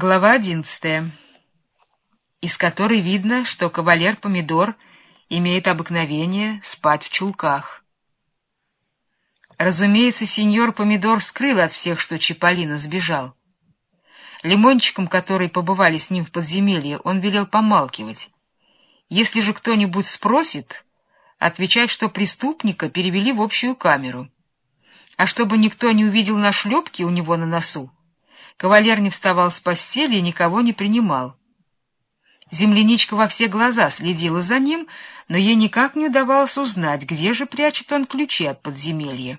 Глава одиннадцатая, из которой видно, что кавалер Помидор имеет обыкновение спать в чулках. Разумеется, сеньор Помидор скрыл от всех, что Чиполлино сбежал. Лимончикам, которые побывали с ним в подземелье, он велел помалкивать. Если же кто-нибудь спросит, отвечать, что преступника перевели в общую камеру. А чтобы никто не увидел нашлепки у него на носу, Кавалер не вставал с постели и никого не принимал. Земляничка во все глаза следила за ним, но ей никак не удавалось узнать, где же прячет он ключи от подземелья.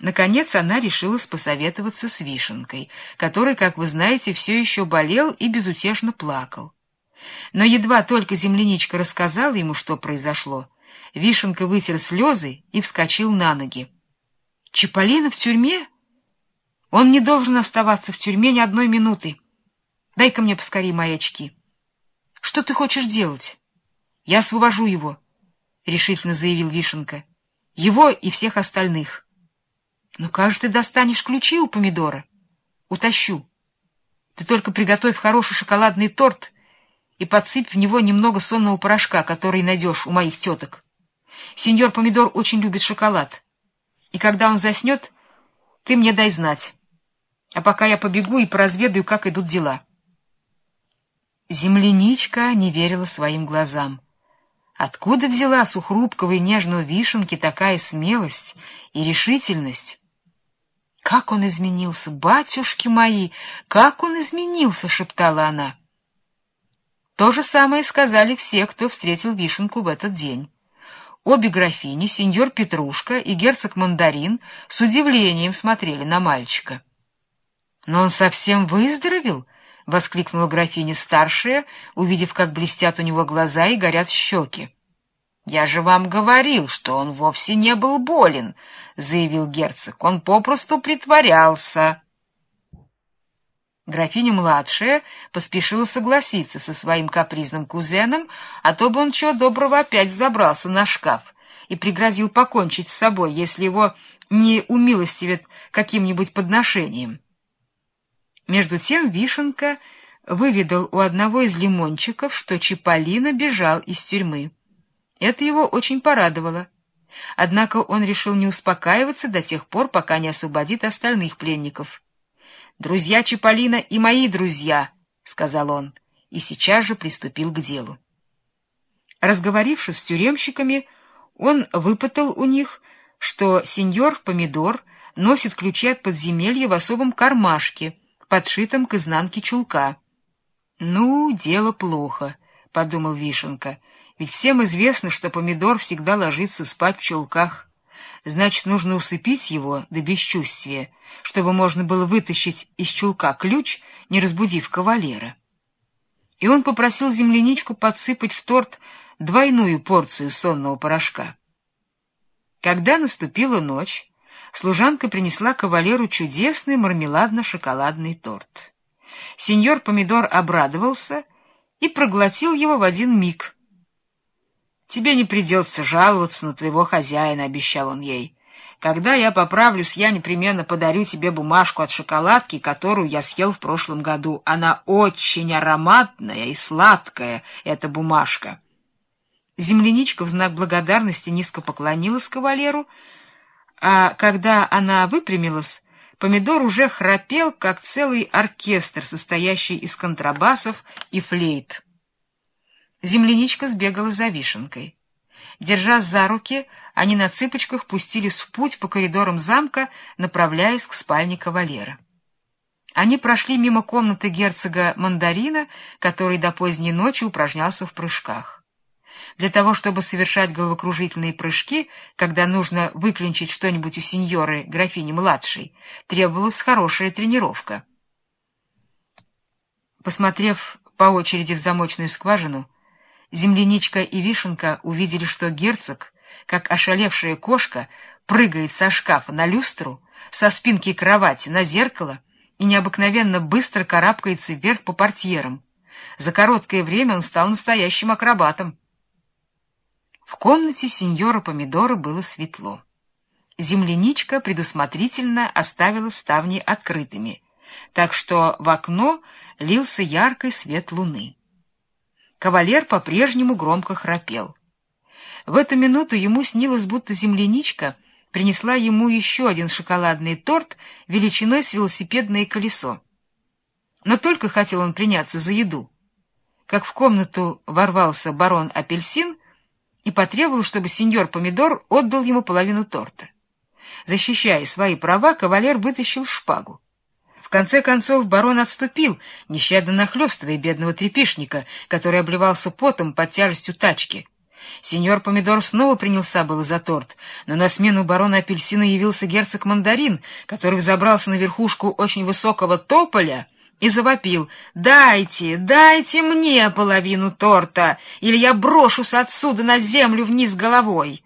Наконец она решилась посоветоваться с Вишенкой, который, как вы знаете, все еще болел и безутешно плакал. Но едва только земляничка рассказала ему, что произошло, Вишенка вытер слезы и вскочил на ноги. — Чиполлино в тюрьме? Он не должен оставаться в тюрьме ни одной минуты. Дай-ка мне поскорее мои очки. — Что ты хочешь делать? — Я освобожу его, — решительно заявил Вишенка. — Его и всех остальных. — Ну же ты достанешь ключи у помидора? — Утащу. Ты только приготовь хороший шоколадный торт и подсыпь в него немного сонного порошка, который найдешь у моих теток. Сеньор Помидор очень любит шоколад. И когда он заснет, ты мне дай знать. А пока я побегу и поразведаю, как идут дела. Земляничка не верила своим глазам. Откуда хрупкого и нежного вишенки такая смелость и решительность? «Как он изменился, батюшки мои! Как он изменился!» — шептала она. То же самое сказали все, кто встретил вишенку в этот день. Обе графини, сеньор Петрушка и герцог Мандарин, с удивлением смотрели на мальчика. Но он совсем выздоровел? — воскликнула графиня старшая, увидев, как блестят у него глаза и горят щеки. — Я же вам говорил, что он вовсе не был болен, — заявил герцог. Он попросту притворялся. Графиня младшая поспешила согласиться со своим капризным кузеном, а то бы он чего доброго опять взобрался на шкаф и пригрозил покончить с собой, если его не умилостивят каким-нибудь подношением. Между тем Вишенка выведал у одного из лимончиков, что Чиполлино бежал из тюрьмы. Это его очень порадовало. Однако он решил не успокаиваться до тех пор, пока не освободит остальных пленников. «Друзья Чиполлино и мои друзья», — сказал он, и сейчас же приступил к делу. Разговорившись с тюремщиками, он выпытал у них, что сеньор Помидор носит ключи от подземелья в особом кармашке — подшитом к изнанке чулка. «Ну, дело плохо», — подумал Вишенка, — «ведь всем известно, что помидор всегда ложится спать в чулках. Значит, нужно усыпить его до бесчувствия, чтобы можно было вытащить из чулка ключ, не разбудив кавалера». И он попросил земляничку подсыпать в торт двойную порцию сонного порошка. Когда наступила ночь, служанка принесла кавалеру чудесный мармеладно-шоколадный торт. Сеньор Помидор обрадовался и проглотил его в один миг. «Тебе не придется жаловаться на твоего хозяина», — обещал он ей. «Когда я поправлюсь, я непременно подарю тебе бумажку от шоколадки, которую я съел в прошлом году. Она очень ароматная и сладкая, эта бумажка». Земляничка в знак благодарности низко поклонилась кавалеру, — а когда она выпрямилась, помидор уже храпел, как целый оркестр, состоящий из контрабасов и флейт. Земляничка сбегала за вишенкой. Держась за руки, они на цыпочках пустились в путь по коридорам замка, направляясь к спальне кавалера. Они прошли мимо комнаты герцога Мандарина, который до поздней ночи упражнялся в прыжках. Для того, чтобы совершать головокружительные прыжки, когда нужно выклинчить что-нибудь у сеньоры, графини-младшей, требовалась хорошая тренировка. Посмотрев по очереди в замочную скважину, земляничка и вишенка увидели, что герцог, как ошалевшая кошка, прыгает со шкафа на люстру, со спинки кровати на зеркало и необыкновенно быстро карабкается вверх по портьерам. За короткое время он стал настоящим акробатом. В комнате сеньора Помидора было светло. Земляничка предусмотрительно оставила ставни открытыми, так что в окно лился яркий свет луны. Кавалер по-прежнему громко храпел. В эту минуту ему снилось, будто земляничка принесла ему еще один шоколадный торт величиной с велосипедное колесо. Но только хотел он приняться за еду, как в комнату ворвался барон Апельсин и потребовал, чтобы сеньор Помидор отдал ему половину торта. Защищая свои права, кавалер вытащил шпагу. В конце концов барон отступил, нещадно нахлёстывая бедного трепишника, который обливался потом под тяжестью тачки. Сеньор Помидор снова принялся было за торт, но на смену барона Апельсина явился герцог Мандарин, который взобрался на верхушку очень высокого тополя и завопил «Дайте, дайте мне половину торта, или я брошусь отсюда на землю вниз головой!»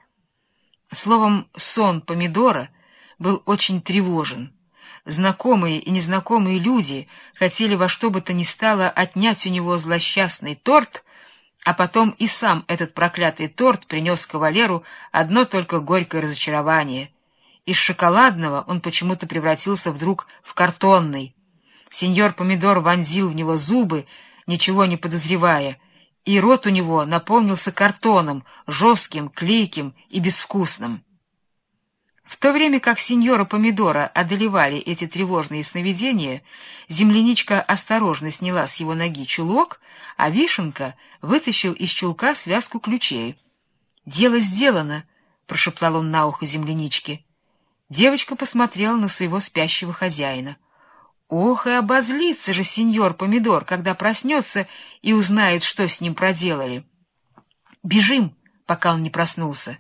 Словом, сон Помидора был очень тревожен. Знакомые и незнакомые люди хотели во что бы то ни стало отнять у него злосчастный торт, а потом и сам этот проклятый торт принес кавалеру одно только горькое разочарование. Из шоколадного он почему-то превратился вдруг в картонный. Сеньор Помидор вонзил в него зубы, ничего не подозревая, и рот у него наполнился картоном, жестким, клейким и безвкусным. В то время как сеньора Помидора одолевали эти тревожные сновидения, земляничка осторожно сняла с его ноги чулок, а вишенка вытащил из чулка связку ключей. «Дело сделано», — прошептал он на ухо земляничке. Девочка посмотрела на своего спящего хозяина. Ох, и обозлится же сеньор Помидор, когда проснется и узнает, что с ним проделали. Бежим, пока он не проснулся.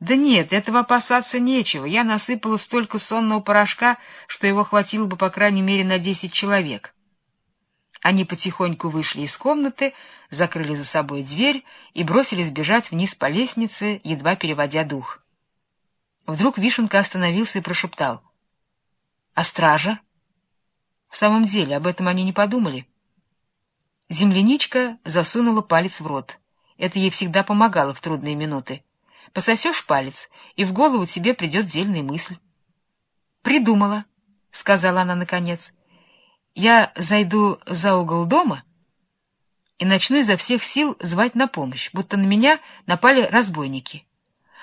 Да нет, этого опасаться нечего. Я насыпала столько сонного порошка, что его хватило бы, по крайней мере, на десять человек. Они потихоньку вышли из комнаты, закрыли за собой дверь и бросились бежать вниз по лестнице, едва переводя дух. Вдруг Вишенка остановился и прошептал. — А стража? — в самом деле, об этом они не подумали. Земляничка засунула палец в рот. Это ей всегда помогало в трудные минуты. Пососешь палец, и в голову тебе придет дельная мысль. «Придумала», — сказала она наконец. «Я зайду за угол дома и начну изо всех сил звать на помощь, будто на меня напали разбойники.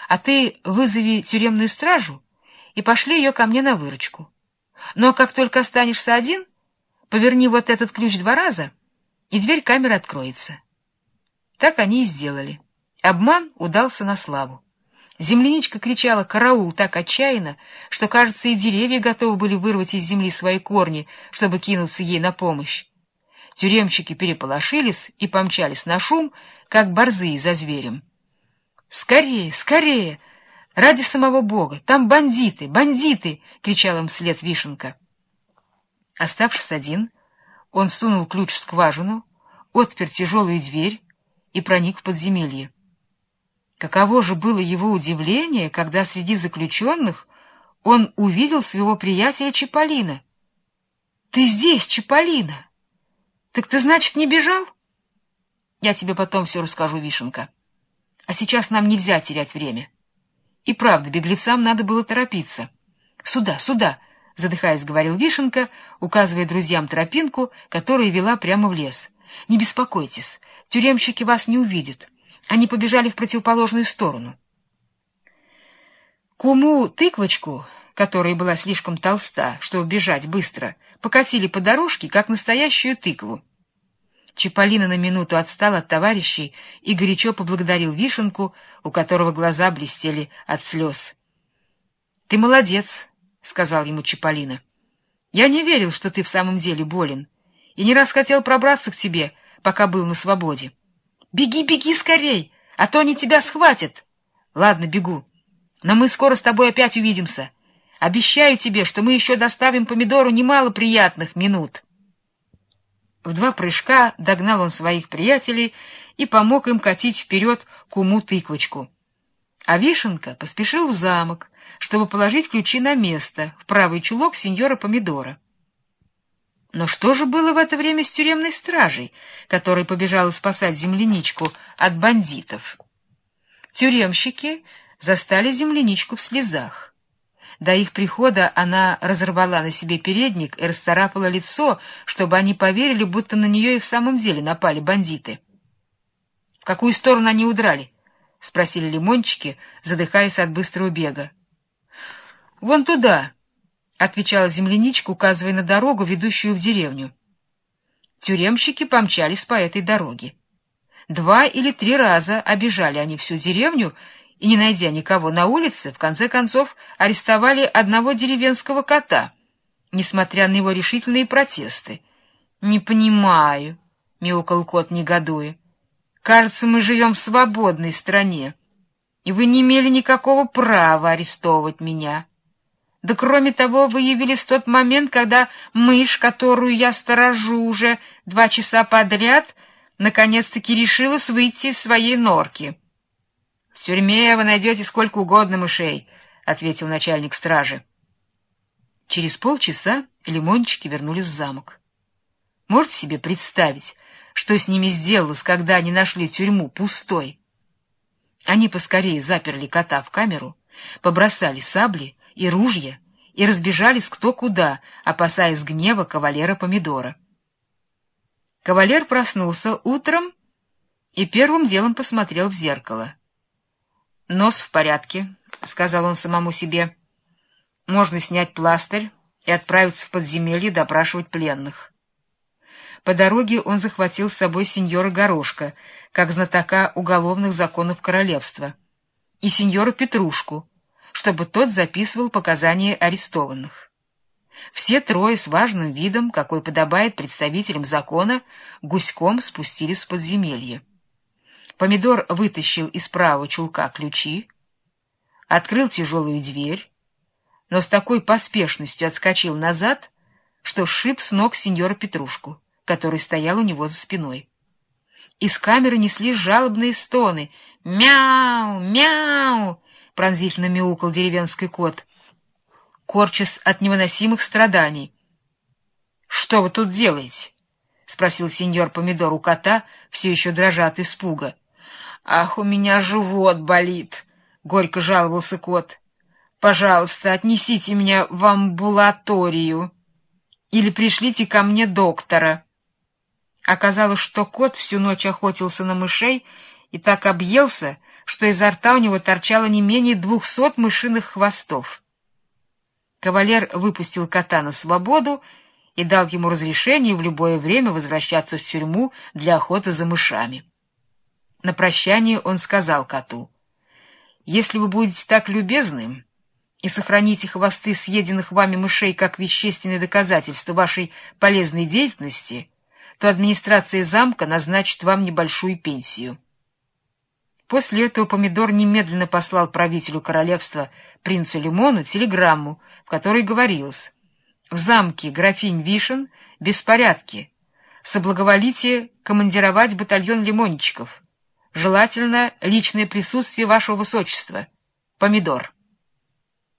А ты вызови тюремную стражу и пошли ее ко мне на выручку. Но как только останешься один, поверни вот этот ключ два раза, и дверь камеры откроется. Так они и сделали. Обман удался на славу. Земляничка кричала «караул» так отчаянно, что, кажется, и деревья готовы были вырвать из земли свои корни, чтобы кинуться ей на помощь. Тюремщики переполошились и помчались на шум, как борзые за зверем. «Скорее, скорее! Ради самого Бога! Там бандиты! Бандиты!» — кричал им вслед Вишенка. Оставшись один, он сунул ключ в скважину, отпер тяжелую дверь и проник в подземелье. Каково же было его удивление, когда среди заключенных он увидел своего приятеля Чиполлино. — Ты здесь, Чиполлино? Так ты, значит, не бежал? — Я тебе потом все расскажу, Вишенка. А сейчас нам нельзя терять время. — и правда, беглецам надо было торопиться. «Сюда, сюда!» — задыхаясь, говорил Вишенка, указывая друзьям тропинку, которая вела прямо в лес. «Не беспокойтесь, тюремщики вас не увидят. Они побежали в противоположную сторону». Куму тыквочку, которая была слишком толста, чтобы бежать быстро, покатили по дорожке, как настоящую тыкву. Чиполлино на минуту отстал от товарищей и горячо поблагодарил Вишенку, у которого глаза блестели от слез. — Ты молодец, — сказал ему Чиполлино. — Я не верил, что ты в самом деле болен, и не раз хотел пробраться к тебе, пока был на свободе. Беги, беги скорей, а то они тебя схватят. Ладно, бегу, но мы скоро с тобой опять увидимся. Обещаю тебе, что мы еще доставим помидору немало приятных минут. В два прыжка догнал он своих приятелей и помог им катить вперед куму тыквочку. А Вишенка поспешил в замок, чтобы положить ключи на место, в правый чулок сеньора Помидора. Но что же было в это время с тюремной стражей, которая побежала спасать земляничку от бандитов? Тюремщики застали земляничку в слезах. До их прихода она разорвала на себе передник и расцарапала лицо, чтобы они поверили, будто на нее и в самом деле напали бандиты. — В какую сторону они удрали? — спросили лимончики, задыхаясь от быстрого бега. — Вон туда, — отвечала земляничка, указывая на дорогу, ведущую в деревню. Тюремщики помчались по этой дороге. Два или три раза обижали они всю деревню и, не найдя никого на улице, в конце концов арестовали одного деревенского кота, несмотря на его решительные протесты. — Не понимаю, — мяукал кот, негодуя. — Кажется, мы живем в свободной стране, и вы не имели никакого права арестовывать меня. Да кроме того, вы явились в тот момент, когда мышь, которую я сторожу уже два часа подряд, наконец-таки решилась выйти из своей норки. — В тюрьме вы найдете сколько угодно мышей, — ответил начальник стражи. Через полчаса лимончики вернулись в замок. Можете себе представить, что с ними сделалось, когда они нашли тюрьму пустой? Они поскорее заперли кота в камеру, побросали сабли и ружья и разбежались кто куда, опасаясь гнева кавалера Помидора. Кавалер проснулся утром и первым делом посмотрел в зеркало. «Нос в порядке», — сказал он самому себе. «Можно снять пластырь и отправиться в подземелье допрашивать пленных». По дороге он захватил с собой сеньора Горошка, как знатока уголовных законов королевства, и сеньора Петрушку, чтобы тот записывал показания арестованных. Все трое с важным видом, какой подобает представителям закона, гуськом спустились в подземелье. Помидор вытащил из правого чулка ключи, открыл тяжелую дверь, но с такой поспешностью отскочил назад, что шип с ног сеньора Петрушку, который стоял у него за спиной. Из камеры неслись жалобные стоны. «Мяу! Мяу!» пронзительно мяукал деревенский кот, корчась от невыносимых страданий. — Что вы тут делаете? — спросил сеньор Помидор у кота, все еще дрожа от испуга. — Ах, у меня живот болит! — горько жаловался кот. — Пожалуйста, отнесите меня в амбулаторию или пришлите ко мне доктора. Оказалось, что кот всю ночь охотился на мышей и так объелся, что изо рта у него торчало не менее двухсот мышиных хвостов. Кавалер выпустил кота на свободу и дал ему разрешение в любое время возвращаться в тюрьму для охоты за мышами. На прощание он сказал коту, «Если вы будете так любезны и сохраните хвосты съеденных вами мышей как вещественное доказательство вашей полезной деятельности, то администрация замка назначит вам небольшую пенсию». После этого Помидор немедленно послал правителю королевства принцу Лимону телеграмму, в которой говорилось «В замке графинь Вишен беспорядки. Соблаговолите командировать батальон лимончиков. Желательно личное присутствие вашего высочества. Помидор».